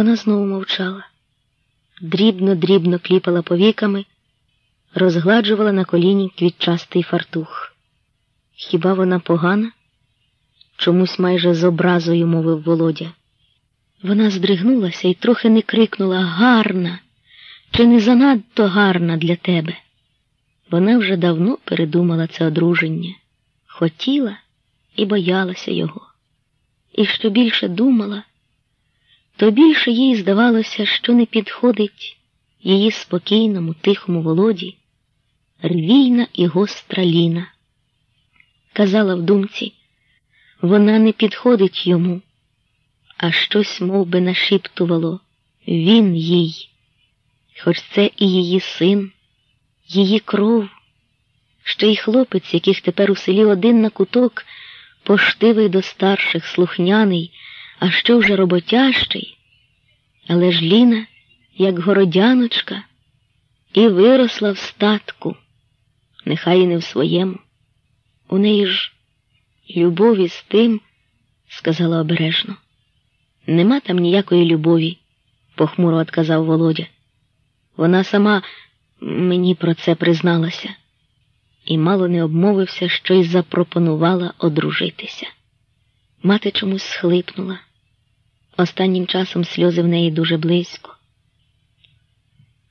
Вона знову мовчала, дрібно-дрібно кліпала повіками, розгладжувала на коліні квітчастий фартух. Хіба вона погана? Чомусь майже з образою мовив Володя. Вона здригнулася і трохи не крикнула гарна, чи не занадто гарна для тебе. Вона вже давно передумала це одруження, хотіла і боялася його. І що більше думала, то більше їй здавалося, що не підходить її спокійному, тихому володі рвійна і гостра ліна. Казала в думці, вона не підходить йому, а щось мов би, нашіптувало він їй, хоч це і її син, її кров, ще й хлопець, яких тепер у селі один на куток, поштивий до старших, слухняний а що вже роботящий, але ж Ліна, як городяночка, і виросла в статку, нехай і не в своєму. У неї ж любові з тим, сказала обережно. Нема там ніякої любові, похмуро отказав Володя. Вона сама мені про це призналася і мало не обмовився, що й запропонувала одружитися. Мати чомусь схлипнула. Останнім часом сльози в неї дуже близько.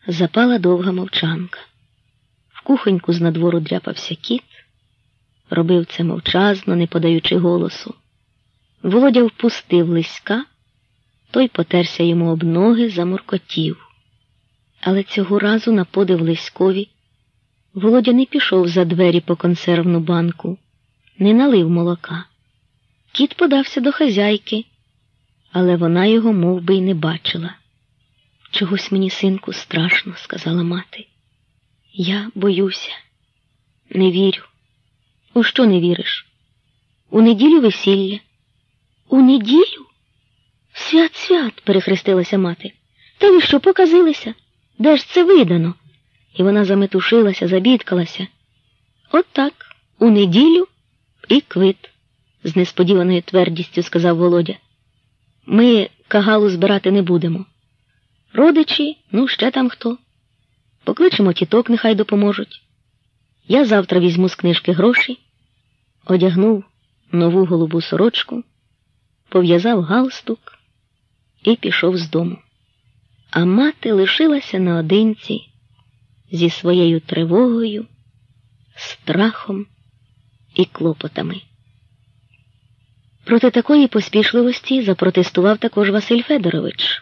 Запала довга мовчанка. В кухоньку з надвору дряпався кіт, робив це мовчазно, не подаючи голосу. Володя впустив лиська, той потерся йому об ноги, замуркотів. Але цього разу на подив лиськові Володя не пішов за двері по консервну банку, не налив молока. Кіт подався до хазяйки але вона його мов би, й не бачила. Чогось мені, синку, страшно, сказала мати. Я боюся, не вірю. У що не віриш? У неділю весілля. У неділю? Свят свят, перехрестилася мати. Та ви що показилися? Де ж це видано? І вона заметушилася, забідкалася. От так, у неділю і квит, з несподіваною твердістю сказав Володя. Ми кагалу збирати не будемо. Родичі, ну, ще там хто. Покличемо тіток, нехай допоможуть. Я завтра візьму з книжки гроші, одягнув нову голубу сорочку, пов'язав галстук і пішов з дому. А мати лишилася наодинці зі своєю тривогою, страхом і клопотами. Проти такої поспішливості запротестував також Василь Федорович.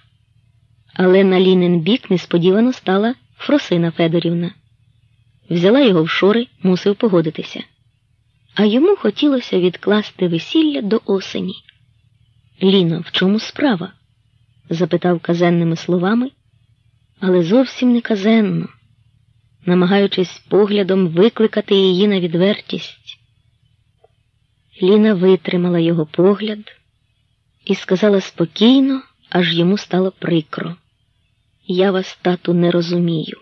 Але на лінен бік несподівано стала Фросина Федорівна. Взяла його в шори, мусив погодитися. А йому хотілося відкласти весілля до осені. Ліно, в чому справа? запитав казенними словами, але зовсім не казенно, намагаючись поглядом викликати її на відвертість. Ліна витримала його погляд і сказала спокійно, аж йому стало прикро. Я вас, тату, не розумію.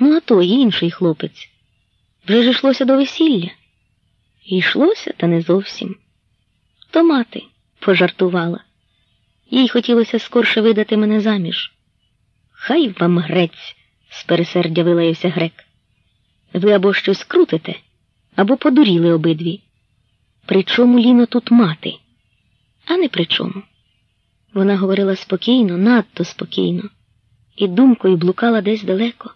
Ну, а то інший хлопець. Вже ж йшлося до весілля. йшлося, та не зовсім. То мати пожартувала. Їй хотілося скорше видати мене заміж. Хай вам грець, з пересердя вилаявся грек. Ви або щось крутите, або подуріли обидві. При чому Ліно тут мати? А не при чому. Вона говорила спокійно, надто спокійно, і думкою блукала десь далеко.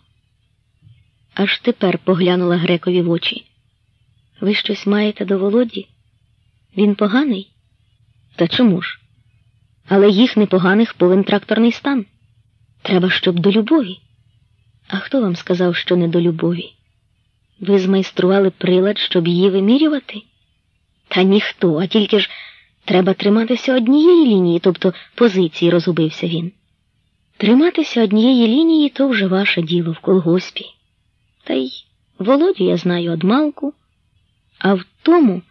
Аж тепер поглянула грекові в очі. Ви щось маєте до Володі? Він поганий? Та чому ж? Але їх непоганих повен тракторний стан. Треба, щоб до любові. А хто вам сказав, що не до любові? Ви змайстрували прилад, щоб її вимірювати? Та ніхто, а тільки ж треба триматися однієї лінії, тобто позиції, розгубився він. Триматися однієї лінії то вже ваше діло в колгоспі. Та й володю я знаю одмалку, а в тому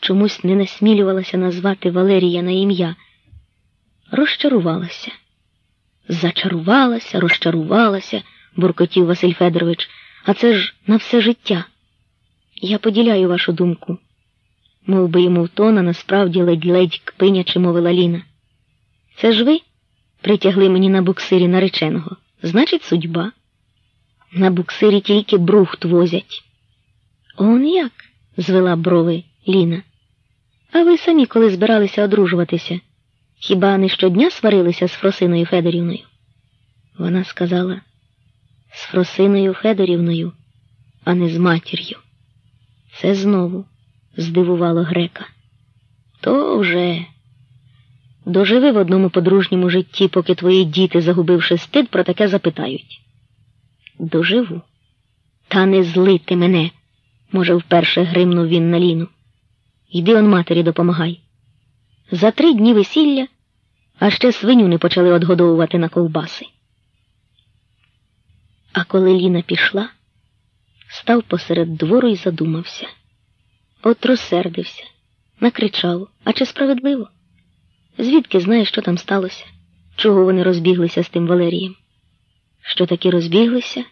чомусь не насмілювалася назвати Валерія на ім'я. Розчарувалася. Зачарувалася, розчарувалася, буркотів Василь Федорович, а це ж на все життя. Я поділяю вашу думку мов би йому в тон, насправді ледь-ледь кпинячи мовила Ліна. Це ж ви Притягли мені на буксирі нареченого. Значить, судьба. На буксирі тільки брухт возять. Он як? звела брови Ліна. А ви самі, коли збиралися одружуватися, хіба не щодня сварилися з Фросиною Федорівною? Вона сказала з Фросиною Федорівною, а не з матір'ю. Це знову здивувало грека. То вже доживи в одному подружньому житті, поки твої діти, загубивши стид, про таке запитають. Доживу. Та не злити мене, може, вперше гримнув він на ліну. Йди он матері допомагай. За три дні весілля, а ще свиню не почали одгодовувати на ковбаси. А коли Ліна пішла, став посеред двору і задумався. От розсердився, накричав, а чи справедливо? Звідки знає, що там сталося? Чого вони розбіглися з тим Валерієм? Що таки розбіглися?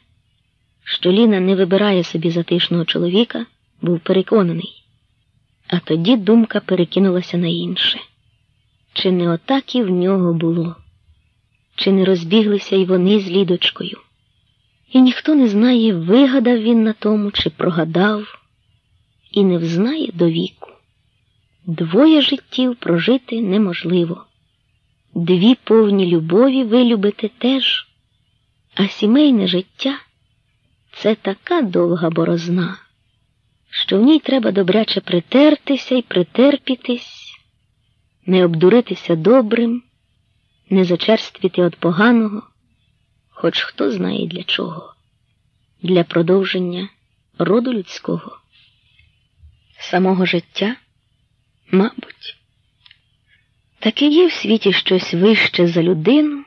Що Ліна не вибирає собі затишного чоловіка, був переконаний. А тоді думка перекинулася на інше. Чи не отак і в нього було? Чи не розбіглися й вони з Лідочкою? І ніхто не знає, вигадав він на тому, чи прогадав, і не взнає до віку. Двоє життів прожити неможливо, дві повні любові вилюбити теж, а сімейне життя це така довга борозна, що в ній треба добряче притертися і притерпітись, не обдуритися добрим, не зачерствіти від поганого хоч хто знає для чого, для продовження роду людського, самого життя, мабуть, таки є в світі щось вище за людину,